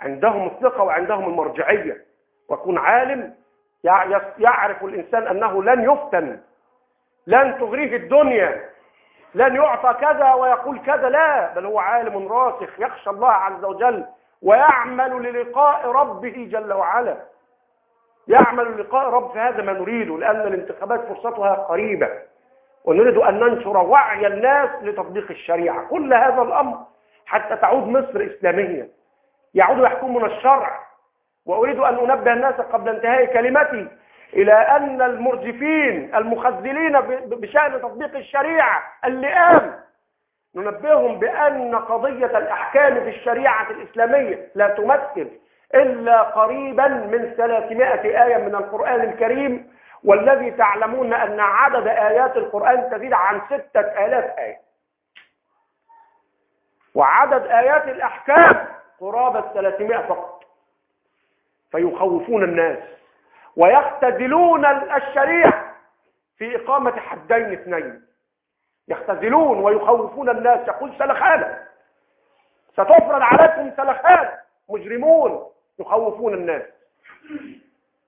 عندهم الثقة وعندهم المرجعية. ويكون عالم يعرف الإنسان أنه لن يفتن. لن تغريه الدنيا. لن يعطى كذا ويقول كذا لا بل هو عالم راسخ يخشى الله عز وجل ويعمل للقاء ربه جل وعلا. يعمل لقاء رب هذا ما نريده لأن الانتخابات فرصتها قريبة. ونريد أن ننشر وعي الناس لتطبيق الشريعة. كل هذا الأمر حتى تعود مصر إسلامية. يعود يحكمنا الشرع. وأريد أن أنبه الناس قبل انتهاء كلمتي إلى أن المرجفين المخذلين بشأن تطبيق الشريعة اللئام ننبههم بأن قضية الأحكام في الشريعة الإسلامية لا تمثل إلا قريبا من 300 آية من القرآن الكريم والذي تعلمون أن عدد آيات القرآن تزيد عن ستة آلاف آية. وعدد آيات الأحكام قرابة 300 فقط. فيخوفون الناس. ويختزلون الشريعة في إقامة حدين اثنين. يختزلون ويخوفون الناس. يقول سلخانة ستفرض عليكم سلخانة مجرمون. يخوفون الناس.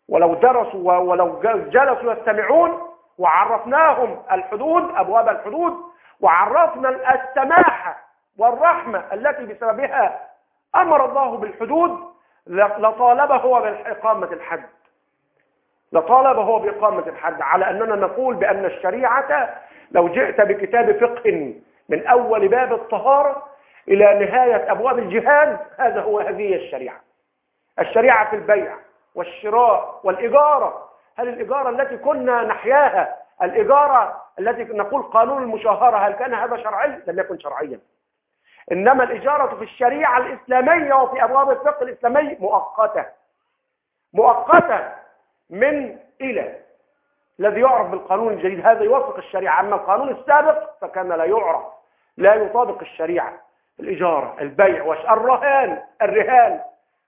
ولو درسوا ولو جلسوا يستمعون وعرفناهم الحدود أبواب الحدود وعرفنا السماحة والرحمة التي بسببها أمر الله بالحدود لطالب هو بإقامة الحد. لطالب هو بإقامة الحد على أننا نقول بأن الشريعة لو جئت بكتاب فقه من أول باب الطهارة إلى نهاية أبواب الجهاد هذا هو هذه الشريعة. الشريعة في البيع والشراء والإجارة. هل الإجارة التي كنا نحياها الإجارة التي نقول قانون المشاهرة هل كان هذا شرعي؟ لم يكن شرعيا. إنما الإجارة في الشريعة الإسلامية وفي أبواب الفقه الإسلامي مؤقتة. مؤقتة. من إلى. الذي يعرف بالقانون الجديد هذا يوافق الشريعة أما القانون السابق فكان لا يعرف لا يطابق الشريعة. الإجارة البيع الرهان الرهان.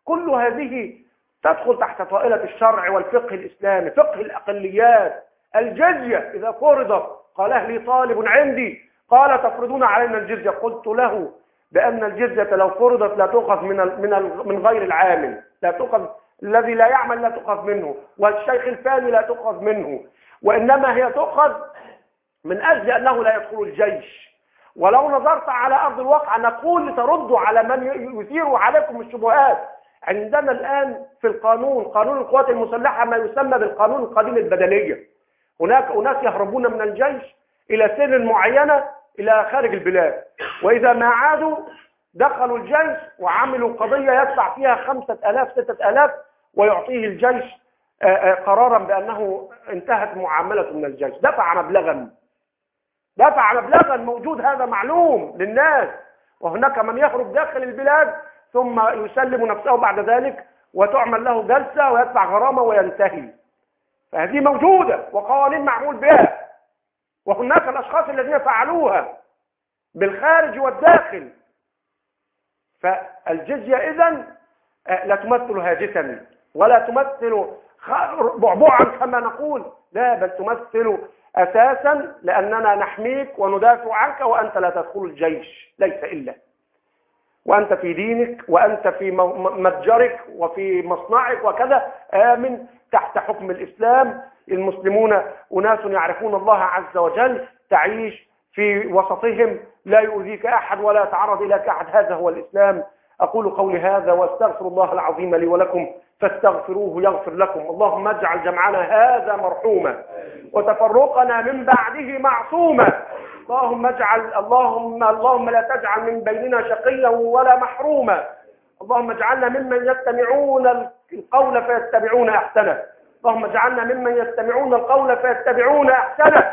كل هذه تدخل تحت طائلة الشرع والفقه الإسلامي فقه الأقليات. الجزية إذا فرضت قال لي طالب عندي قال تفرضون علينا الجزية؟ قلت له بأن الجزية لو فرضت لا تؤخذ من من من غير العامل لا تؤخذ الذي لا يعمل لا تؤخذ منه والشيخ الفاني لا تؤخذ منه وإنما هي تؤخذ من أجل أنه لا يدخل الجيش. ولو نظرت على أرض الواقع نقول لتردوا على من يثير عليكم الشبهات. عندنا الآن في القانون قانون القوات المسلحة ما يسمى بالقانون القديم البدنية. هناك أناس يهربون من الجيش إلى سن معينة إلى خارج البلاد. وإذا ما عادوا دخلوا الجيش وعملوا قضية يدفع فيها خمسة ألاف ستة ألاف ويعطيه الجيش آه، آه، قرارا بأنه انتهت معاملة من الجيش. دفع مبلغا. دفع مبلغا. موجود هذا معلوم للناس. وهناك من يخرج داخل البلاد ثم يسلم نفسه بعد ذلك وتعمل له جلسة ويدفع غرامة وينتهي. فهذه موجودة وقوانين معمول بها. وهناك الأشخاص الذين فعلوها بالخارج والداخل. فالجزية إذن آه، لا تمثل هاجسا. ولا تمثل بعبعا كما نقول. لا بل تمثل أساسا لأننا نحميك وندافع عنك وأنت لا تدخل الجيش ليس إلا. وأنت في دينك وأنت في متجرك وفي مصنعك وكذا. آمن تحت حكم الإسلام. المسلمون أناس يعرفون الله عز وجل. تعيش في وسطهم. لا يؤذيك أحد ولا يتعرض إليك أحد. هذا هو الإسلام. أقول قولي هذا واستغفر الله العظيم لي ولكم فاستغفروه يغفر لكم. اللهم اجعل جمعنا هذا مرحوما وتفرقنا من بعده معصوما. اللهم اجعل اللهم اللهم لا تجعل من بيننا شقيا ولا محروما. اللهم اجعلنا ممن يستمعون القول فيتبعون أحسنه. اللهم اجعلنا ممن يستمعون القول فيتبعون أحسنه.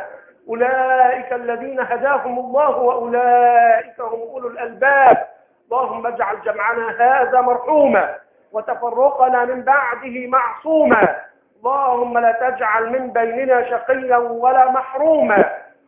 أولئك الذين هداهم الله وأولئك هم أولو الألباب. اللهم اجعل جمعنا هذا مرحوما وتفرقنا من بعده معصوما. اللهم لا تجعل من بيننا شقيا ولا محروما.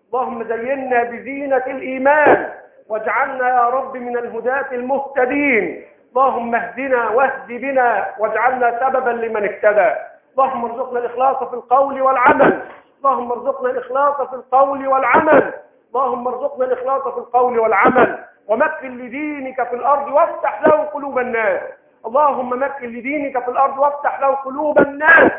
اللهم زينا بزينة الإيمان واجعلنا يا رب من الهداة المهتدين. اللهم اهدنا واهد بنا واجعلنا سببا لمن اهتدى. اللهم ارزقنا الإخلاص في القول والعمل. اللهم ارزقنا الإخلاص في القول والعمل. اللهم ارزقنا الإخلاص في القول والعمل. ومكن لدينك في الأرض وافتح له قلوب الناس. اللهم مكن لدينك في الأرض وافتح له قلوب الناس.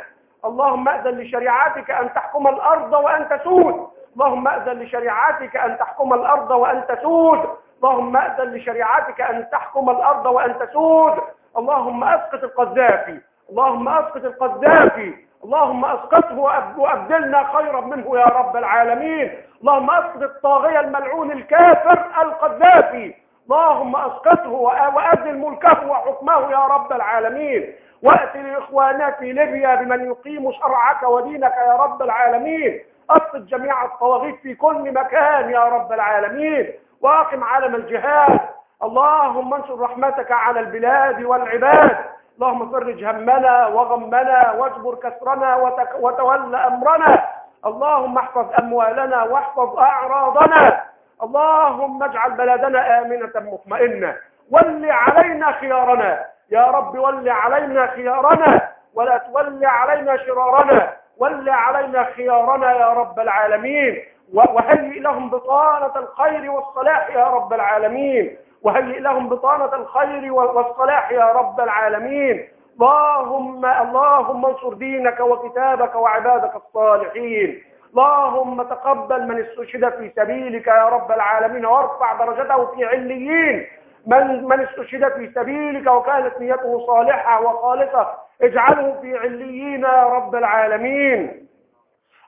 اللهم أذن لشريعتك أن تحكم الأرض وأن تسود. اللهم أذن لشريعتك أن تحكم الأرض وأن تسود. اللهم أذن لشريعتك أن تحكم الأرض وأن تسود. اللهم أسقط القذافي. اللهم أسقط القذافي. اللهم أسقطه وأبدلنا خيرا منه يا رب العالمين. اللهم أسقط الطاغية الملعون الكافر القذافي. اللهم أسقطه وأذل ملكه وحكمه يا رب العالمين. وأت لإخواننا في ليبيا بمن يقيم شرعك ودينك يا رب العالمين. أسقط جميع الطواغيت في كل مكان يا رب العالمين. وأقم علم الجهاد. اللهم انشر رحمتك على البلاد والعباد. اللهم فرج همنا وغمنا واجبر كسرنا وتول أمرنا. اللهم احفظ أموالنا واحفظ أعراضنا. اللهم اجعل بلدنا آمنة مطمئنة. ول علينا خيارنا. يا رب ول علينا خيارنا. ولا تول علينا شرارنا. ول علينا خيارنا يا رب العالمين. وهيئ لهم بطانة الخير والصلاح يا رب العالمين. وهيئ لهم بطانة الخير والصلاح يا رب العالمين. اللهم اللهم انصر دينك وكتابك وعبادك الصالحين. اللهم تقبل من استشهد في سبيلك يا رب العالمين وارفع درجته في عليين. من من استشهد في سبيلك وكانت نيته صالحة وخالصة اجعله في عليين يا رب العالمين.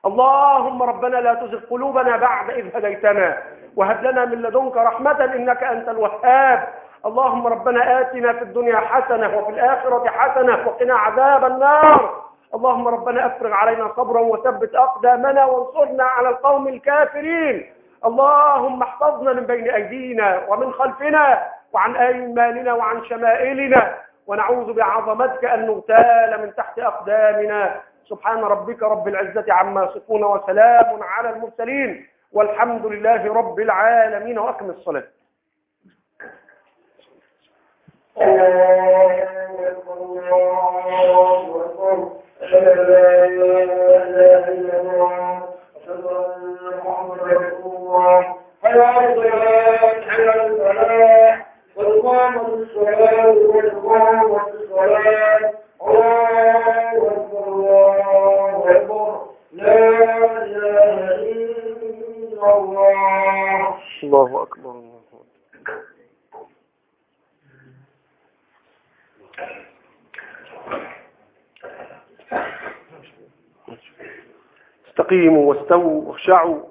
اللهم ربنا لا تزغ قلوبنا بعد إذ هديتنا. وهب لنا من لدنك رحمة إنك أنت الوهاب. اللهم ربنا آتنا في الدنيا حسنة وفي الآخرة حسنة وقنا عذاب النار. اللهم ربنا أفرغ علينا صبرا وثبت أقدامنا وانصرنا على القوم الكافرين. اللهم احفظنا من بين أيدينا ومن خلفنا وعن أيماننا وعن شمائلنا. ونعوذ بعظمتك أن نغتال من تحت أقدامنا. سبحان ربك رب العزة عما يصفون وسلام على المرسلين والحمد لله رب العالمين وأقم الصلاة. والقامت الصلاة الله أكبر. الله أكبر استقيموا واستووا واخشعوا.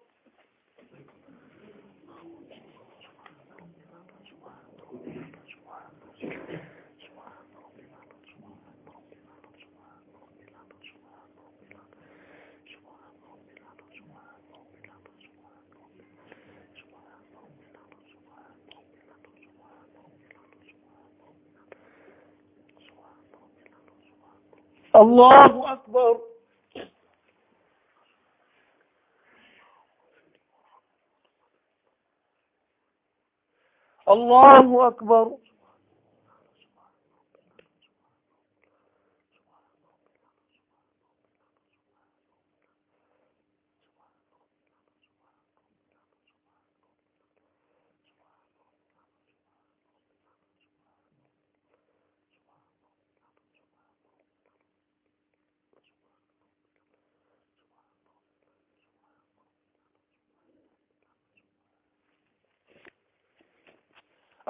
الله أكبر. الله أكبر.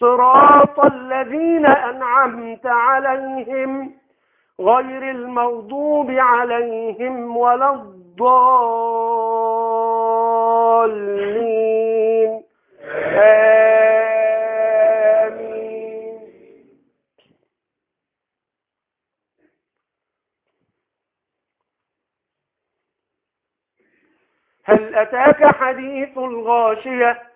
صراط الذين أنعمت عليهم غير المغضوب عليهم ولا الضالين. آمين. هل أتاك حديث الغاشية؟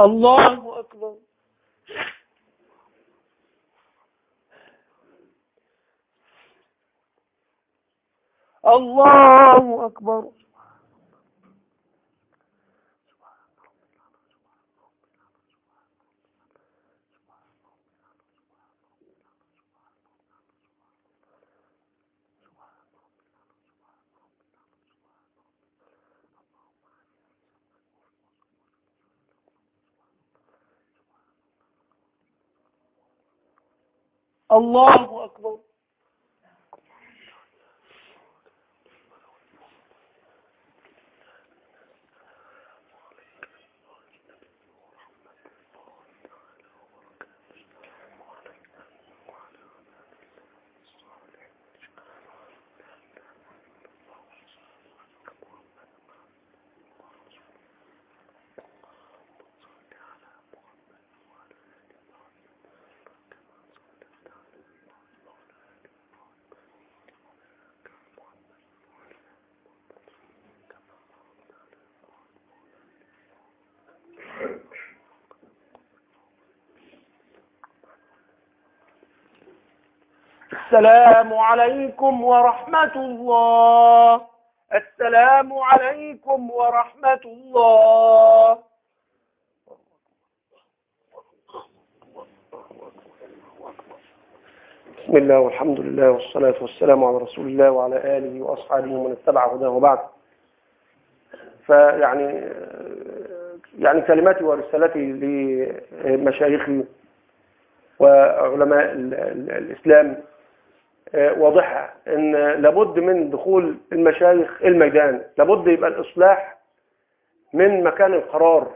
الله أكبر. الله أكبر. الله أكبر. السلام عليكم ورحمة الله. السلام عليكم ورحمة الله. بسم الله والحمد لله والصلاة والسلام على رسول الله وعلى آله وأصحابه ومن اتبع هداه وبعد. فيعني يعني كلماتي ورسالتي لمشايخي وعلماء ال- ال- الإسلام واضحة إن لابد من دخول المشايخ الميدان لابد يبقى الإصلاح من مكان القرار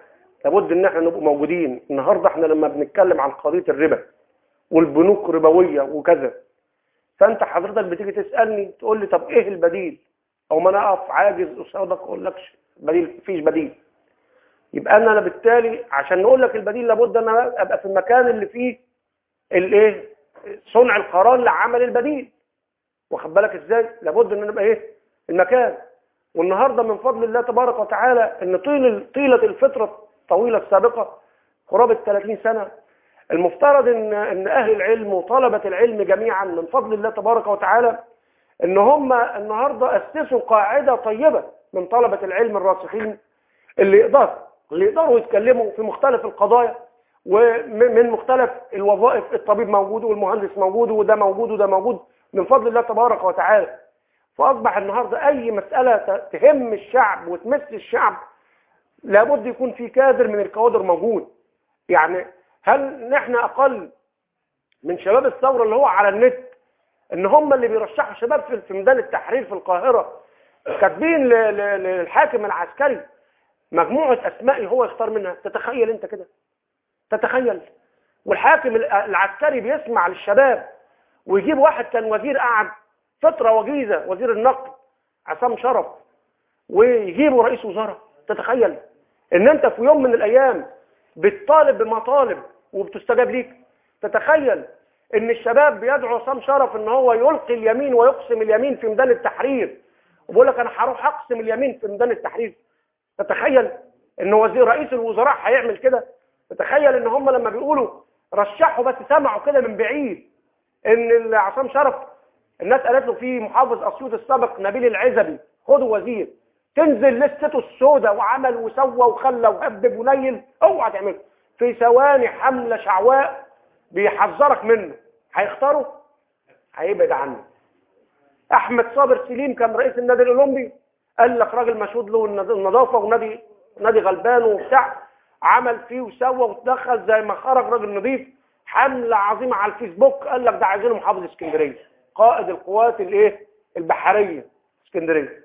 لابد إن إحنا نبقى موجودين. النهاردة إحنا لما بنتكلم عن قضية الربا والبنوك ربوية وكذا فأنت حضرتك بتيجي تسألني تقول لي طب إيه البديل؟ أو ما أنا أقف عاجز قصادك أقول لكش بديل مفيش بديل. يبقى أنا بالتالي عشان نقول لك البديل لابد إن أنا أبقى في المكان اللي فيه الايه صنع القرار لعمل البديل. واخد بالك إزاي؟ لابد ان نبقى إيه؟ المكان. والنهارده من فضل الله تبارك وتعالى ان طيل طيلة الفترة الطويلة السابقة قرابة 30 سنة. المفترض ان ان أهل العلم وطلبة العلم جميعا من فضل الله تبارك وتعالى ان هم النهارده أسسوا قاعدة طيبة من طلبة العلم الراسخين اللي يقدروا اللي يقدروا يتكلموا في مختلف القضايا. ومن مختلف الوظائف الطبيب موجود والمهندس موجود وده موجود وده موجود من فضل الله تبارك وتعالى. فأصبح النهارده أي مسألة ت- تهم الشعب وتمس الشعب لابد يكون في كادر من الكوادر موجود. يعني هل نحن أقل من شباب الثورة اللي هو على النت إن هم اللي بيرشحوا شباب في ميدان التحرير في القاهرة كاتبين للحاكم العسكري مجموعة أسماء هو يختار منها؟ تتخيل أنت كده. تتخيل. والحاكم العسكري بيسمع للشباب ويجيب واحد كان وزير قعد فتره وجيزة وزير النقل عصام شرف ويجيبوا رئيس وزراء تتخيل. إن أنت في يوم من الأيام بتطالب بمطالب وبتستجاب ليك. تتخيل إن الشباب بيدعو عصام شرف إن هو يلقي اليمين ويقسم اليمين في ميدان التحرير. وبيقول لك أنا هروح أقسم اليمين في ميدان التحرير. تتخيل إن وزير رئيس الوزراء هيعمل كده؟ تتخيل إن هم لما بيقولوا رشحوا بس سمعوا كده من بعيد إن عصام شرف الناس قالت له في محافظ أسيوط السابق نبيل العزبي خدوا وزير تنزل لستة السوداء وعمل وسوى وخلى وهبب ونيل اوعى تعمله. في ثواني حملة شعواء بيحذرك منه. هيختاره هيبعد عنه. أحمد صابر سليم كان رئيس النادي الأولمبي قال لك راجل مشهود له النظافة ونادي نادي غلبان وبتاع. عمل فيه وسوى وتدخل زي ما خرج راجل نظيف حملة عظيمة على الفيسبوك قال لك ده عايزينه محافظ اسكندرية قائد القوات الايه؟ البحرية اسكندرية.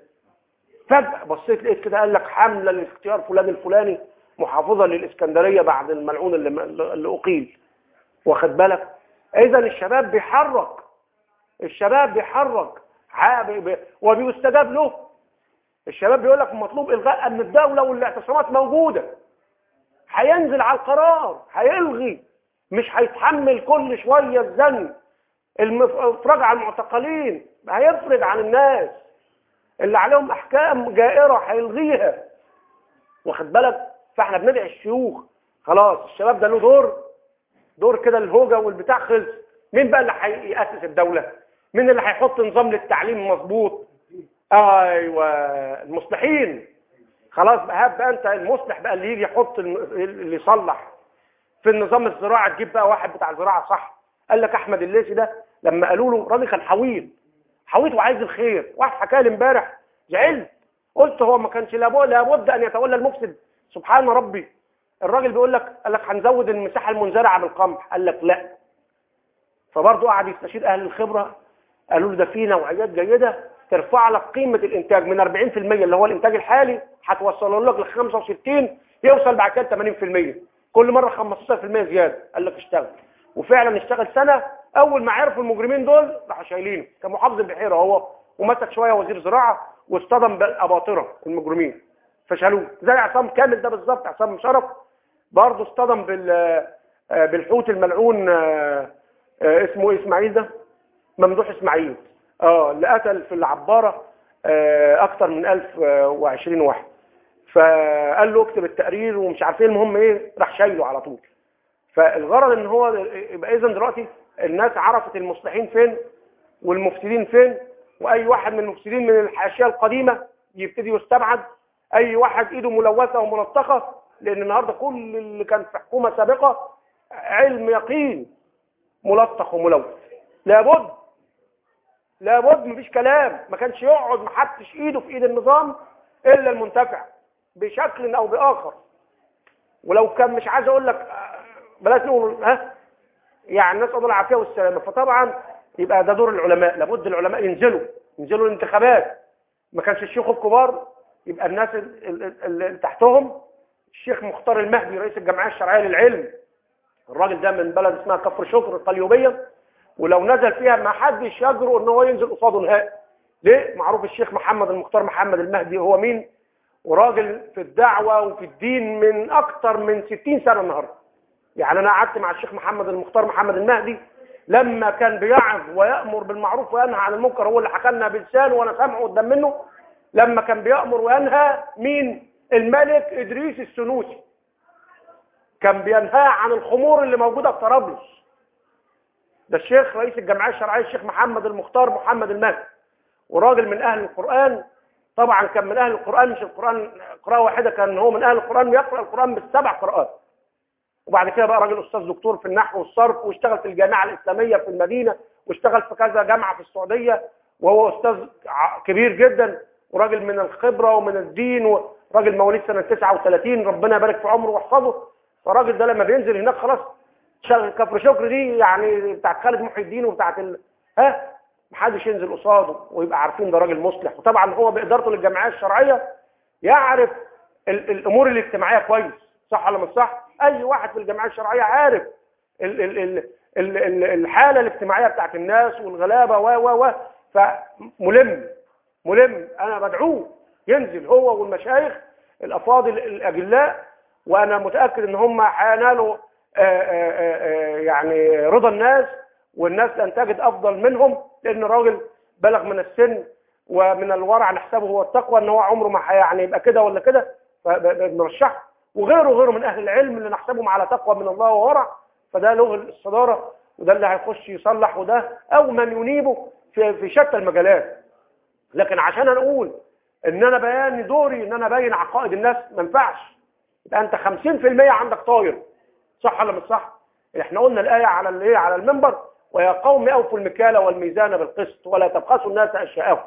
فجأة بصيت لقيت كده قال لك حملة لاختيار فلان الفلاني محافظا للإسكندرية بعد الملعون اللي, اللي أقيل. واخد بالك؟ إذا الشباب بيحرك الشباب بيحرك. وبيستجاب له؟ الشباب بيقول لك مطلوب إلغاء امن الدولة والاعتصامات موجودة. هينزل على القرار هيلغي مش هيتحمل كل شوية الزن الافراج عن المعتقلين هيفرج عن الناس. اللي عليهم أحكام جائرة هيلغيها. واخد بالك؟ فاحنا بندعي الشيوخ. خلاص الشباب ده له دور. دور كده الهوجة والبتاع خلص. مين بقى اللي هيأسس الدولة؟ مين اللي هيحط نظام للتعليم مظبوط؟ أيوه المصلحين. خلاص بقى بقى انت المصلح بقى اللي يجي يحط اللي يصلح. في النظام الزراعي تجيب بقى واحد بتاع زراعة صح قال لك أحمد الليثي ده لما قالوا له راجل كان حويط حويط وعايز الخير واحد حكى لي امبارح زعلت. قلت هو ما كانش لابد أن يتولى المفسد. سبحان ربي. الراجل بيقول لك قال لك هنزود المساحة المنزرعة بالقمح. قال لك لا. فبرضه قعد يستشير أهل الخبرة. قالوا له ده في نوعيات جيدة. ترفع لك قيمة الإنتاج من 40% اللي هو الإنتاج الحالي هتوصله لك ل 65 يوصل بعد كده 80% كل مرة 15% زيادة قال لك اشتغل. وفعلا اشتغل سنة أول ما عرفوا المجرمين دول راحوا شايلينه. كان محافظ البحيره هو ومسك شوية وزير زراعة واصطدم بالأباطرة المجرمين. فشالوه. زي عصام كامل ده بالظبط عصام شرف. برضه اصطدم بال آه، بالحوت الملعون آه، آه، اسمه إيه إسماعيل ده؟ ممدوح إسماعيل. آه اللي قتل في العبارة آه، أكتر من 1020 واحد. فقال له اكتب التقرير ومش عارف إيه المهم إيه راح شايله على طول. فالغرض إن هو يبقى اذا دلوقتي الناس عرفت المصلحين فين والمفسدين فين وأي واحد من المفسدين من الحاشيه القديمة يبتدي يستبعد أي واحد إيده ملوثة وملطخة لأن النهارده كل اللي كان في حكومة سابقة علم يقين ملطخ وملوث. لابد لابد مفيش كلام. ما كانش يقعد محدش ايده في ايد النظام إلا المنتفع بشكل أو بآخر. ولو كان مش عايز أقول لك بلاش نقول ها؟ يعني نسال الله العافية والسلامه فطبعا يبقى ده دور العلماء. لابد العلماء ينزلوا ينزلوا الانتخابات. ما كانش الشيوخ الكبار يبقى الناس ال- ال- ال- اللي تحتهم الشيخ مختار المهدي رئيس الجمعية الشرعية للعلم. الراجل ده من بلد اسمها كفر شكر القليوبية. ولو نزل فيها ما حدش يجرؤ إن هو ينزل قصاده نهائي. ليه؟ معروف الشيخ محمد المختار محمد المهدي هو مين؟ وراجل في الدعوة وفي الدين من أكتر من 60 سنة النهارده. يعني أنا قعدت مع الشيخ محمد المختار محمد المهدي لما كان بيعظ ويأمر بالمعروف وينهى عن المنكر هو اللي حكى لنا بلسانه وأنا سامعه قدام منه. لما كان بيأمر وينهى مين؟ الملك إدريس السنوسي. كان بينهى عن الخمور اللي موجودة في طرابلس. ده الشيخ رئيس الجمعية الشرعية الشيخ محمد المختار محمد المهدي وراجل من أهل القرآن. طبعا كان من أهل القرآن مش القرآن قراءة واحدة كان هو من أهل القرآن بيقرا القرآن بالسبع قراءات. وبعد كده بقى راجل أستاذ دكتور في النحو والصرف واشتغل في الجامعة الإسلامية في المدينة واشتغل في كذا جامعة في السعودية وهو أستاذ كبير جدا وراجل من الخبرة ومن الدين وراجل مواليد سنة 39 ربنا يبارك في عمره ويحفظه. فالراجل ده لما بينزل هناك خلاص كفر شكر دي يعني بتاعت خالد محي الدين وبتاعت ال... ها؟ محدش ينزل قصاده ويبقى عارفين ده راجل مصلح. وطبعا هو بإدارته للجمعية الشرعية يعرف ال... الأمور الاجتماعية كويس. صح ولا مش صح؟ أي واحد في الجمعية الشرعية عارف ال... ال... ال... ال... ال... الحالة الاجتماعية بتاعت الناس والغلابة و و و. فملم ملم. أنا بدعوه ينزل هو والمشايخ الأفاضل الأجلاء وأنا متأكد إن هم هينالوا يعني رضا الناس والناس لن تجد أفضل منهم لأن الراجل بلغ من السن ومن الورع نحسبه هو التقوى إن هو عمره ما يعني يبقى كده ولا كده فبنرشحه. وغيره وغيره من أهل العلم اللي نحسبهم على تقوى من الله وورع فده له الصدارة وده اللي هيخش يصلح وده أو من ينيبه في في شتى المجالات. لكن عشان أنا أقول إن أنا بيان دوري إن أنا ابين عقائد الناس ما ينفعش. يبقى أنت 50% عندك طاير. صح ولا مش صح؟ إحنا قلنا الآية على الايه على المنبر ويا قوم أوفوا المكيال والميزان بالقسط ولا تبخسوا الناس أشياءهم.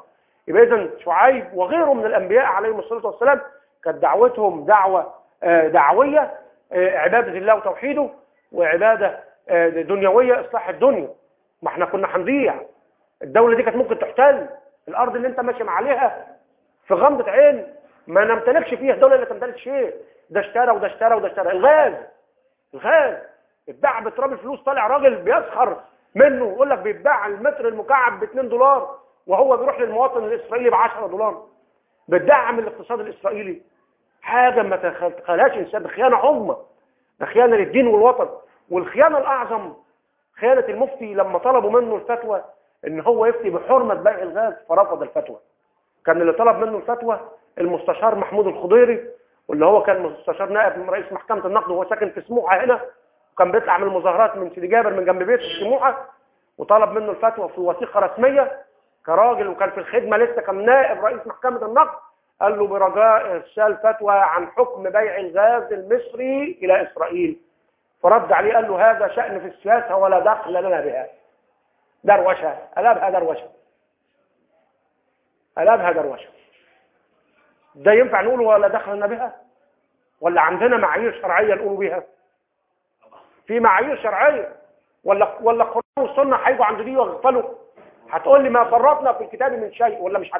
يبقى اذا شعيب وغيره من الأنبياء عليهم الصلاة والسلام كانت دعوتهم دعوة آه، دعوية آه، عبادة الله وتوحيده وعبادة آه، دنيوية إصلاح الدنيا. ما إحنا كنا هنضيع الدولة دي كانت ممكن تحتل. الأرض اللي أنت ماشي عليها في غمضة عين ما نمتلكش فيها الدولة اللي تمتلك شيء. ده اشترى وده اشترى وده اشترى. الغاز. الغاز. اتباع بتراب الفلوس طالع راجل بيسخر منه يقول لك بيتباع المتر المكعب ب 2 دولار وهو بيروح للمواطن الإسرائيلي ب 10 دولار بتدعم الاقتصاد الإسرائيلي. حاجة ما تخيلهاش إنسان خيانة عظمى. ده خيانة للدين والوطن. والخيانة الأعظم خيانة المفتي لما طلبوا منه الفتوى إن هو يفتي بحرمة بيع الغاز فرفض الفتوى. كان اللي طلب منه الفتوى المستشار محمود الخضيري واللي هو كان مستشار نائب من رئيس محكمة النقد وهو ساكن في سموحة هنا وكان بيطلع من المظاهرات من سيدي جابر من جنب بيته في سموحة وطلب منه الفتوى في وثيقة رسمية كراجل وكان في الخدمة لسه كان نائب رئيس محكمة النقد قال له برجاء إرسال فتوى عن حكم بيع الغاز المصري إلى إسرائيل. فرد عليه قال له هذا شأن في السياسة ولا دخل لنا بها. دروشة قلبها دروشة. قلبها دروشة. ده ينفع نقول ولا دخل لنا بها؟ ولا عندنا معايير شرعية نقول بها في معايير شرعية. ولا ولا القرآن والسنة هيجوا عند دي ويغفلوا؟ هتقول لي ما فرطنا في الكتاب من شيء ولا مش